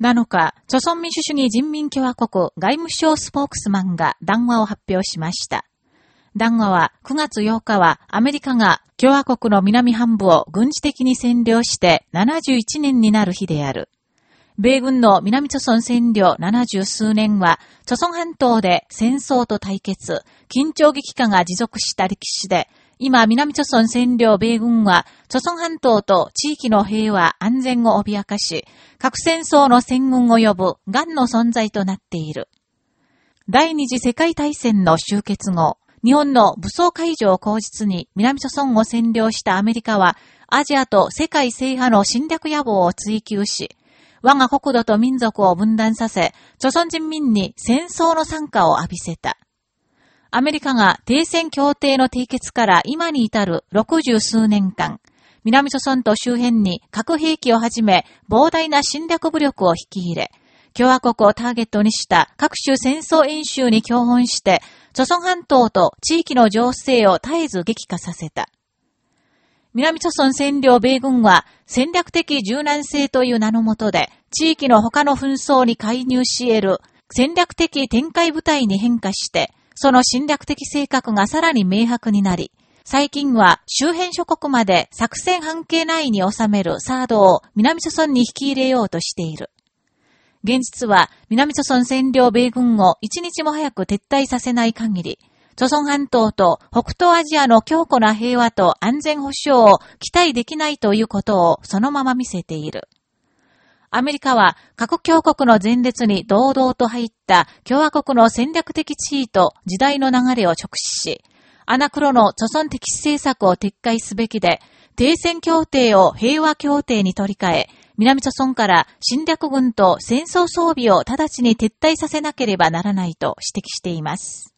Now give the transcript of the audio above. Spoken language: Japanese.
7日、朝鮮民主主義人民共和国外務省スポークスマンが談話を発表しました。談話は9月8日はアメリカが共和国の南半部を軍事的に占領して71年になる日である。米軍の南朝鮮占領70数年は、朝鮮半島で戦争と対決、緊張激化が持続した歴史で、今、南朝鮮占領米軍は、朝鮮半島と地域の平和、安全を脅かし、核戦争の戦軍を呼ぶ、癌の存在となっている。第二次世界大戦の終結後、日本の武装解除を口実に南朝鮮を占領したアメリカは、アジアと世界制覇の侵略野望を追求し、我が国土と民族を分断させ、朝鮮人民に戦争の参加を浴びせた。アメリカが停戦協定の締結から今に至る60数年間、南朝鮮と周辺に核兵器をはじめ膨大な侵略武力を引き入れ、共和国をターゲットにした各種戦争演習に共本して、朝鮮半島と地域の情勢を絶えず激化させた。南朝鮮占領米軍は戦略的柔軟性という名のもとで、地域の他の紛争に介入し得る戦略的展開部隊に変化して、その侵略的性格がさらに明白になり、最近は周辺諸国まで作戦半径内に収めるサードを南朝鮮に引き入れようとしている。現実は南朝鮮占領米軍を一日も早く撤退させない限り、朝鮮半島と北東アジアの強固な平和と安全保障を期待できないということをそのまま見せている。アメリカは各強国の前列に堂々と入った共和国の戦略的地位と時代の流れを直視し、アナクロの著存的政策を撤回すべきで、停戦協定を平和協定に取り替え、南朝村から侵略軍と戦争装備を直ちに撤退させなければならないと指摘しています。